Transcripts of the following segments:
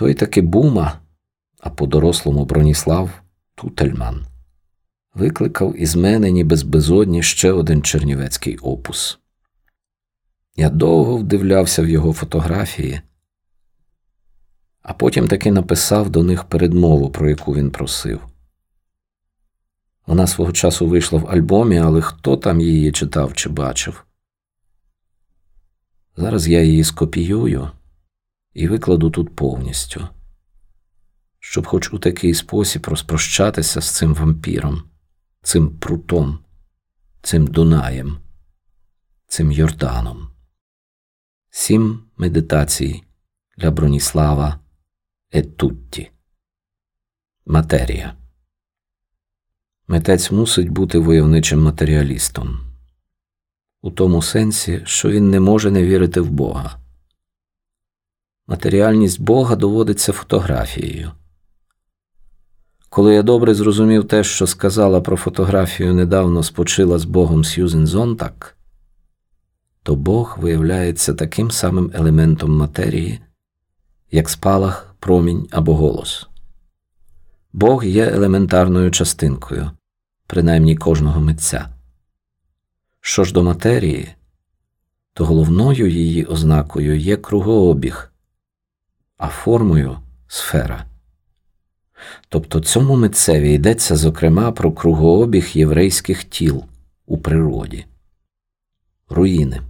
Той таки бума, а по-дорослому Броніслав Тутельман, викликав із мене ніби з безодні ще один чернівецький опус. Я довго вдивлявся в його фотографії, а потім таки написав до них передмову, про яку він просив. Вона свого часу вийшла в альбомі, але хто там її читав чи бачив? Зараз я її скопіюю і викладу тут повністю, щоб хоч у такий спосіб розпрощатися з цим вампіром, цим прутом, цим Дунаєм, цим Йорданом. Сім медитацій для Броніслава Етутті. Матерія. Митець мусить бути войовничим матеріалістом у тому сенсі, що він не може не вірити в Бога. Матеріальність Бога доводиться фотографією. Коли я добре зрозумів те, що сказала про фотографію недавно спочила з Богом Сьюзен Зонтак, то Бог виявляється таким самим елементом матерії, як спалах, промінь або голос. Бог є елементарною частинкою, принаймні кожного митця. Що ж до матерії, то головною її ознакою є кругообіг, а формою сфера. Тобто цьому митцеві йдеться зокрема про кругообіг єврейських тіл у природі, руїни.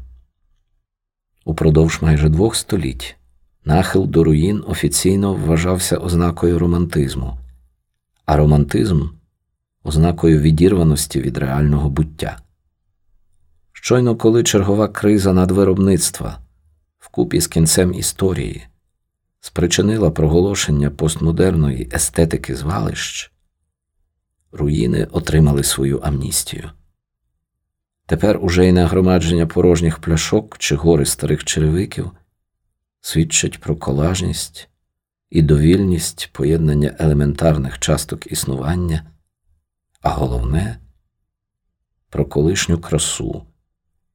Упродовж майже двох століть нахил до руїн офіційно вважався ознакою романтизму, а романтизм ознакою відірваності від реального буття. Щойно коли чергова криза надвиробництва вкупі з кінцем історії спричинила проголошення постмодерної естетики звалищ, руїни отримали свою амністію. Тепер уже й нагромадження порожніх пляшок чи гори старих черевиків свідчать про колажність і довільність поєднання елементарних часток існування, а головне про колишню красу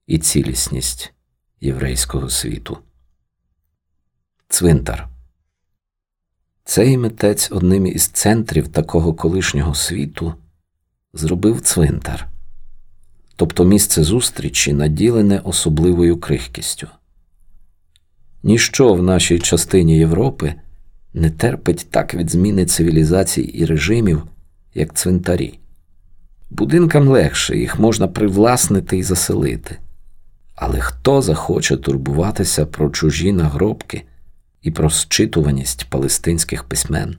і цілісність єврейського світу. Цвинтар цей митець одним із центрів такого колишнього світу зробив цвинтар, тобто місце зустрічі наділене особливою крихкістю. Ніщо в нашій частині Європи не терпить так від зміни цивілізацій і режимів, як цвинтарі. Будинкам легше їх можна привласнити і заселити. Але хто захоче турбуватися про чужі нагробки і про зчитуваність палестинських письмен?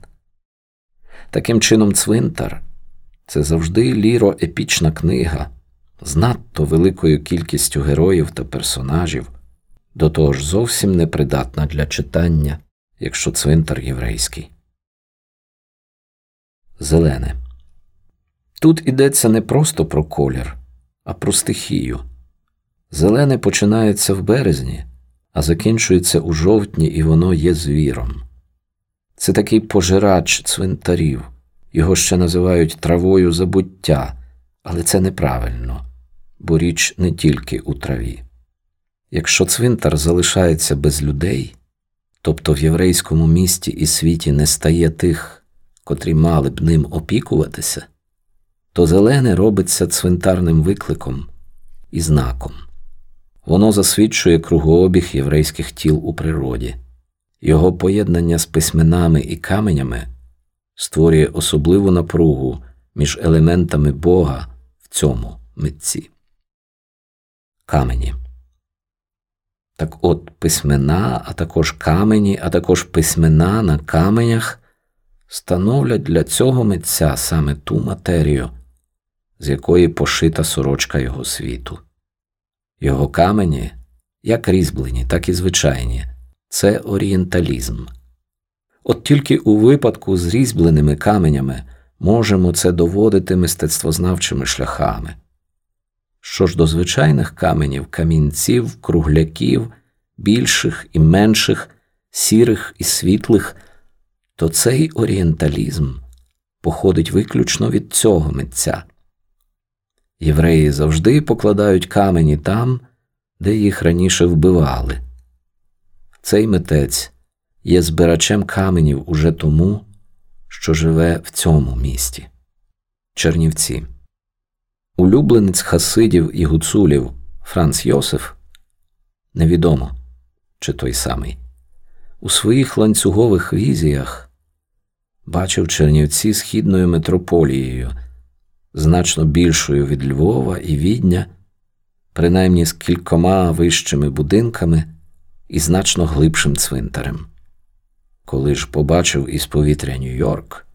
Таким чином, цвинтар це завжди ліро-епічна книга з надто великою кількістю героїв та персонажів, до того ж зовсім непридатна для читання, якщо цвинтар єврейський. Зелене. Тут ідеться не просто про колір, а про стихію. Зелене починається в березні, а закінчується у жовтні, і воно є звіром. Це такий пожирач цвинтарів, його ще називають травою забуття, але це неправильно, бо річ не тільки у траві. Якщо цвинтар залишається без людей, тобто в єврейському місті і світі не стає тих, котрі мали б ним опікуватися, то зелене робиться цвинтарним викликом і знаком. Воно засвідчує кругообіг єврейських тіл у природі, його поєднання з письменами і каменями створює особливу напругу між елементами Бога в цьому митці. Камені. Так от письмена, а також камені, а також письмена на каменях становлять для цього митця саме ту матерію, з якої пошита сорочка його світу. Його камені, як різьблені, так і звичайні, це орієнталізм. От тільки у випадку з різьбленими каменями можемо це доводити мистецтвознавчими шляхами. Що ж до звичайних каменів, камінців, кругляків, більших і менших, сірих і світлих, то цей орієнталізм походить виключно від цього митця. Євреї завжди покладають камені там, де їх раніше вбивали. Цей митець є збирачем каменів уже тому, що живе в цьому місті. Чернівці. Улюбленець хасидів і гуцулів Франц Йосиф невідомо, чи той самий, у своїх ланцюгових візіях бачив Чернівці східною метрополією, значно більшою від Львова і Відня, принаймні з кількома вищими будинками і значно глибшим цвинтарем. Коли ж побачив із повітря Нью-Йорк,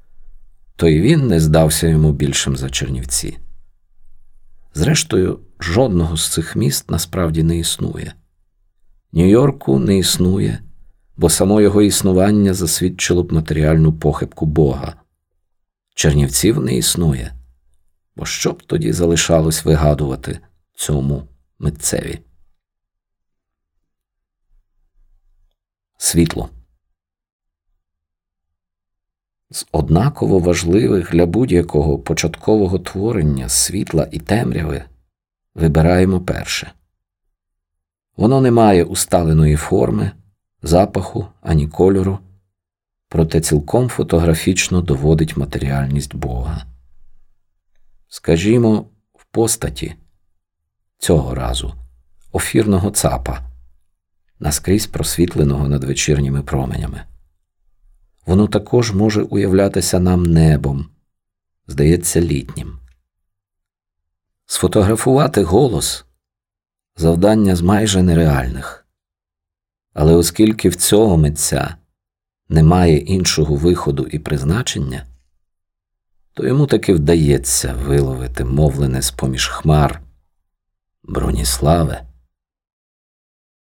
то й він не здався йому більшим за Чернівці. Зрештою, жодного з цих міст насправді не існує. Нью-Йорку не існує, бо само його існування засвідчило б матеріальну похибку Бога. Чернівців не існує, бо що б тоді залишалось вигадувати цьому митцеві? Світло. З однаково важливих для будь-якого початкового творення світла і темряви вибираємо перше. Воно не має усталеної форми, запаху ані кольору, проте цілком фотографічно доводить матеріальність Бога. Скажімо, в постаті цього разу офірного цапа, наскрізь просвітленого над вечірніми променями. Воно також може уявлятися нам небом, здається, літнім. Сфотографувати голос завдання з майже нереальних. Але оскільки в цього митця немає іншого виходу і призначення, то йому таки вдається виловити мовлене з поміж хмар Броніславе.